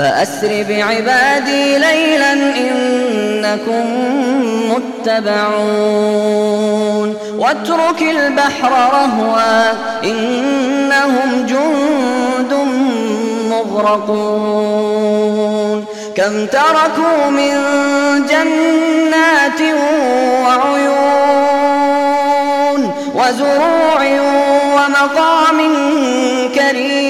فأسر بعبادي ليلا إنكم متبعون. واترك البحر رهوا إنهم جند مغرقون. كم تركوا من جنات وعيون وزروع ومقام كريم